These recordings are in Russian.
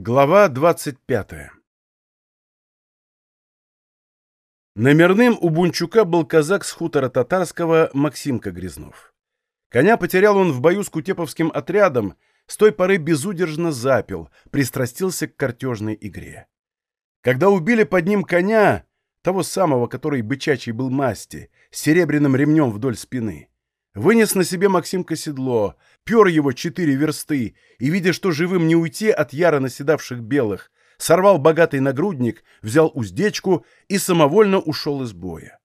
Глава 25 Номерным у Бунчука был казак с хутора татарского Максимка Грязнов. Коня потерял он в бою с кутеповским отрядом, с той поры безудержно запил, пристрастился к картежной игре. Когда убили под ним коня, того самого, который бычачий был масти, с серебряным ремнем вдоль спины, вынес на себе Максимка седло, пер его четыре версты и, видя, что живым не уйти от яро наседавших белых, сорвал богатый нагрудник, взял уздечку и самовольно ушел из боя.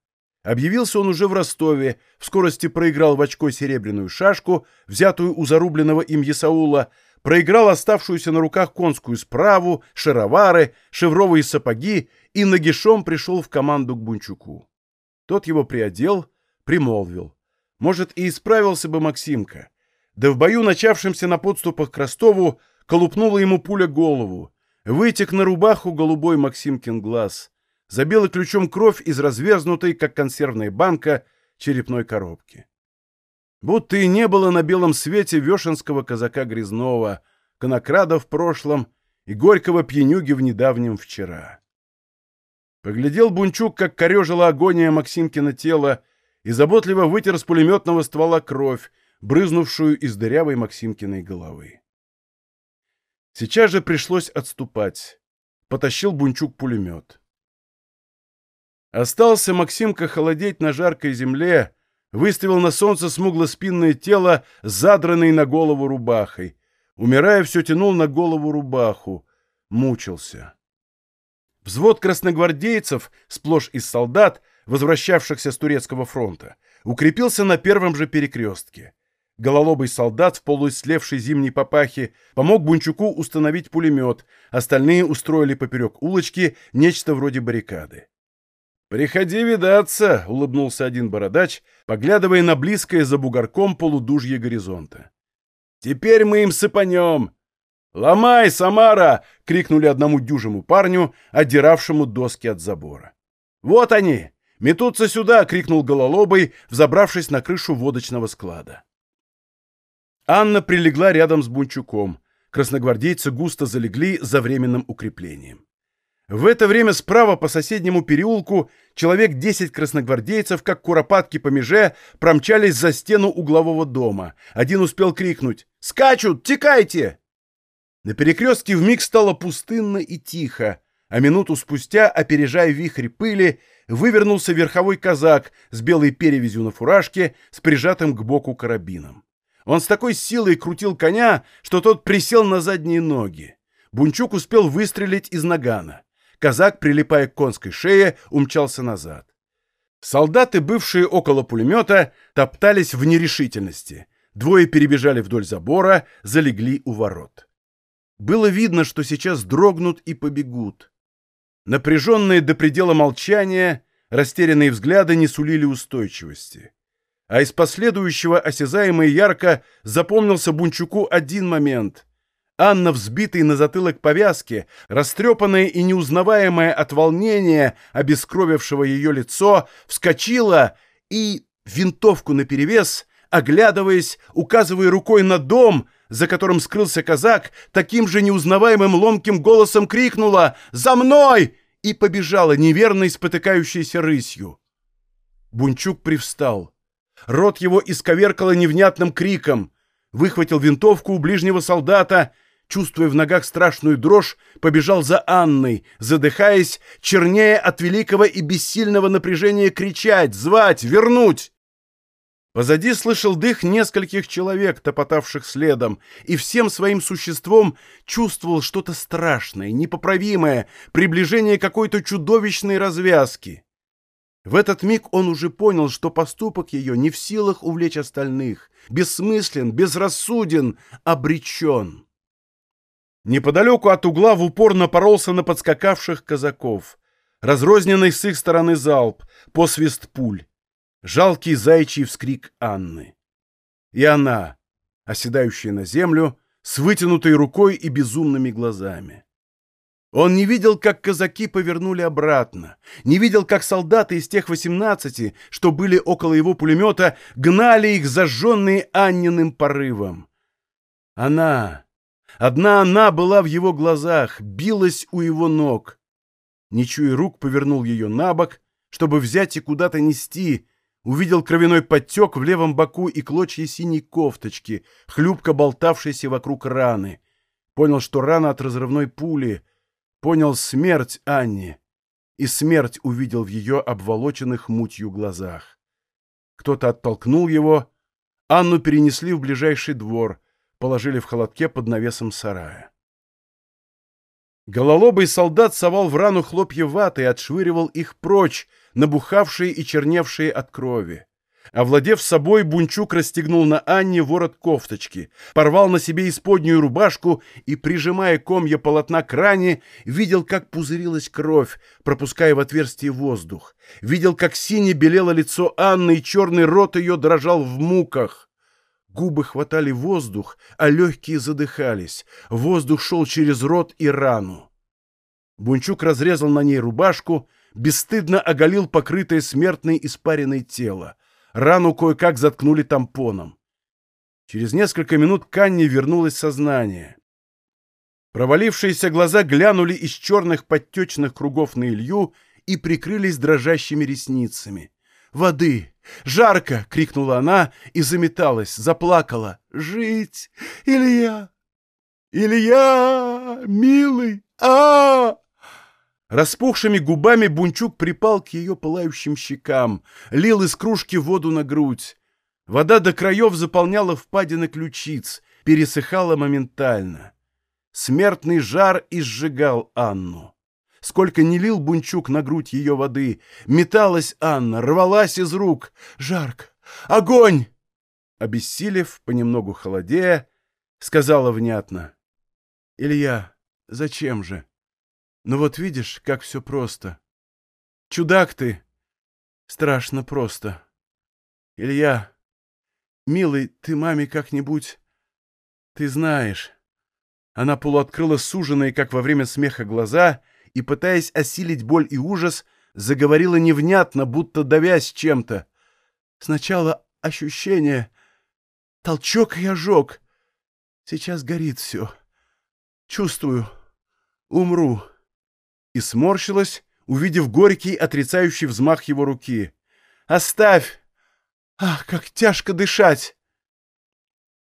Объявился он уже в Ростове, в скорости проиграл в очко серебряную шашку, взятую у зарубленного им Есаула, проиграл оставшуюся на руках конскую справу, шаровары, шевровые сапоги и нагишом пришел в команду к Бунчуку. Тот его приодел, примолвил. Может, и исправился бы Максимка, да в бою, начавшемся на подступах к Ростову, колупнула ему пуля голову. Вытек на рубаху голубой Максимкин глаз. Забила ключом кровь из разверзнутой, как консервная банка, черепной коробки. Будто и не было на белом свете вешенского казака Грязнова, конокрада в прошлом и горького пьянюги в недавнем вчера. Поглядел Бунчук, как корежила агония Максимкина тело, и заботливо вытер с пулеметного ствола кровь, брызнувшую из дырявой Максимкиной головы. Сейчас же пришлось отступать. Потащил Бунчук пулемет. Остался Максимка холодеть на жаркой земле, выставил на солнце смугло-спинное тело, задранное на голову рубахой. Умирая, все тянул на голову рубаху. Мучился. Взвод красногвардейцев, сплошь из солдат, возвращавшихся с турецкого фронта, укрепился на первом же перекрестке. Гололобый солдат в полуислевшей зимней папахе помог Бунчуку установить пулемет, остальные устроили поперек улочки нечто вроде баррикады. «Приходи видаться», — улыбнулся один бородач, поглядывая на близкое за бугорком полудужье горизонта. «Теперь мы им сыпанем!» «Ломай, Самара!» — крикнули одному дюжему парню, отдиравшему доски от забора. «Вот они! Метутся сюда!» — крикнул Гололобый, взобравшись на крышу водочного склада. Анна прилегла рядом с Бунчуком. Красногвардейцы густо залегли за временным укреплением. В это время справа по соседнему переулку человек десять красногвардейцев, как куропатки по меже, промчались за стену углового дома. Один успел крикнуть «Скачут! Текайте!» На перекрестке вмиг стало пустынно и тихо, а минуту спустя, опережая вихрь пыли, вывернулся верховой казак с белой перевязью на фуражке с прижатым к боку карабином. Он с такой силой крутил коня, что тот присел на задние ноги. Бунчук успел выстрелить из нагана. Казак, прилипая к конской шее, умчался назад. Солдаты, бывшие около пулемета, топтались в нерешительности. Двое перебежали вдоль забора, залегли у ворот. Было видно, что сейчас дрогнут и побегут. Напряженные до предела молчания, растерянные взгляды не сулили устойчивости а из последующего осязаемо и ярко запомнился Бунчуку один момент. Анна, взбитый на затылок повязки, растрепанная и неузнаваемая от волнения, обескровившего ее лицо, вскочила и, винтовку наперевес, оглядываясь, указывая рукой на дом, за которым скрылся казак, таким же неузнаваемым ломким голосом крикнула «За мной!» и побежала неверной спотыкающейся рысью. Бунчук привстал. Рот его исковеркало невнятным криком. Выхватил винтовку у ближнего солдата, чувствуя в ногах страшную дрожь, побежал за Анной, задыхаясь, чернее от великого и бессильного напряжения кричать, звать, вернуть. Позади слышал дых нескольких человек, топотавших следом, и всем своим существом чувствовал что-то страшное, непоправимое, приближение какой-то чудовищной развязки. В этот миг он уже понял, что поступок ее не в силах увлечь остальных, бессмыслен, безрассуден, обречен. Неподалеку от угла в упор напоролся на подскакавших казаков. Разрозненный с их стороны залп, посвист пуль. Жалкий зайчий вскрик Анны. И она, оседающая на землю, с вытянутой рукой и безумными глазами. Он не видел, как казаки повернули обратно, не видел, как солдаты из тех восемнадцати, что были около его пулемета, гнали их, зажженные Анниным порывом. Она, Одна она была в его глазах, билась у его ног. Не чуя рук, повернул ее на бок, чтобы взять и куда-то нести. Увидел кровяной подтек в левом боку и клочья синей кофточки, хлюпко болтавшейся вокруг раны. Понял, что рана от разрывной пули. Понял смерть Анни. И смерть увидел в ее обволоченных мутью глазах. Кто-то оттолкнул его. Анну перенесли в ближайший двор, положили в холодке под навесом сарая. Гололобый солдат совал в рану хлопья ваты и отшвыривал их прочь, набухавшие и черневшие от крови. Овладев собой, Бунчук расстегнул на Анне ворот кофточки, порвал на себе исподнюю рубашку и, прижимая комья полотна к ране, видел, как пузырилась кровь, пропуская в отверстие воздух. Видел, как сине белело лицо Анны, и черный рот ее дрожал в муках. Губы хватали воздух, а легкие задыхались. Воздух шел через рот и рану. Бунчук разрезал на ней рубашку, бесстыдно оголил покрытое смертной испаренной тело. Рану кое-как заткнули тампоном. Через несколько минут к Анне вернулось сознание. Провалившиеся глаза глянули из черных подтечных кругов на Илью и прикрылись дрожащими ресницами. «Воды! Жарко!» — крикнула она и заметалась, заплакала. «Жить! Илья! Илья! Милый! А, Распухшими губами Бунчук припал к ее пылающим щекам, лил из кружки воду на грудь. Вода до краев заполняла впадины ключиц, пересыхала моментально. Смертный жар изжигал Анну. Сколько не лил Бунчук на грудь ее воды, металась Анна, рвалась из рук. Жарко! Огонь! Обессилев, понемногу холодея, сказала внятно. «Илья, зачем же? Ну вот видишь, как все просто. Чудак ты! Страшно просто. Илья, милый, ты маме как-нибудь... Ты знаешь...» Она полуоткрыла суженные, как во время смеха, глаза — и, пытаясь осилить боль и ужас, заговорила невнятно, будто давясь чем-то. Сначала ощущение, толчок и ожог. Сейчас горит все. Чувствую, умру. И сморщилась, увидев горький, отрицающий взмах его руки. «Оставь! Ах, как тяжко дышать!»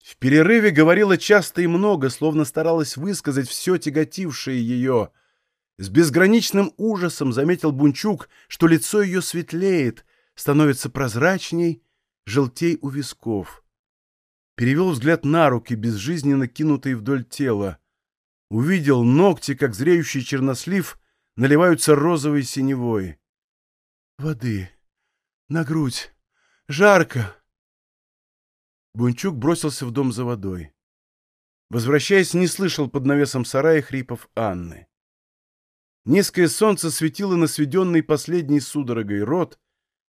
В перерыве говорила часто и много, словно старалась высказать все тяготившее ее — с безграничным ужасом заметил Бунчук, что лицо ее светлеет, становится прозрачней, желтей у висков. Перевел взгляд на руки, безжизненно кинутые вдоль тела. Увидел ногти, как зреющий чернослив, наливаются розовой синевой. «Воды! На грудь! Жарко!» Бунчук бросился в дом за водой. Возвращаясь, не слышал под навесом сарая хрипов Анны. Низкое солнце светило на сведенный последней судорогой рот,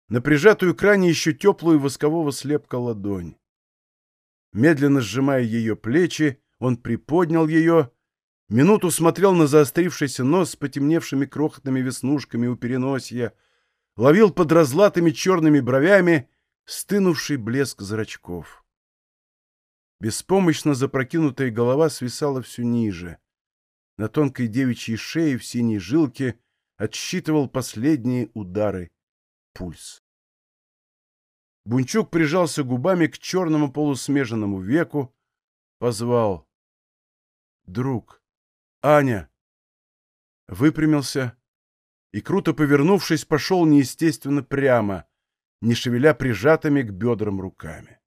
на прижатую к еще теплую воскового слепка ладонь. Медленно сжимая ее плечи, он приподнял ее, минуту смотрел на заострившийся нос с потемневшими крохотными веснушками у переносья, ловил под разлатыми черными бровями стынувший блеск зрачков. Беспомощно запрокинутая голова свисала все ниже — на тонкой девичьей шее в синей жилке отсчитывал последние удары пульс. Бунчук прижался губами к черному полусмеженному веку, позвал. «Друг! Аня!» Выпрямился и, круто повернувшись, пошел неестественно прямо, не шевеля прижатыми к бедрам руками.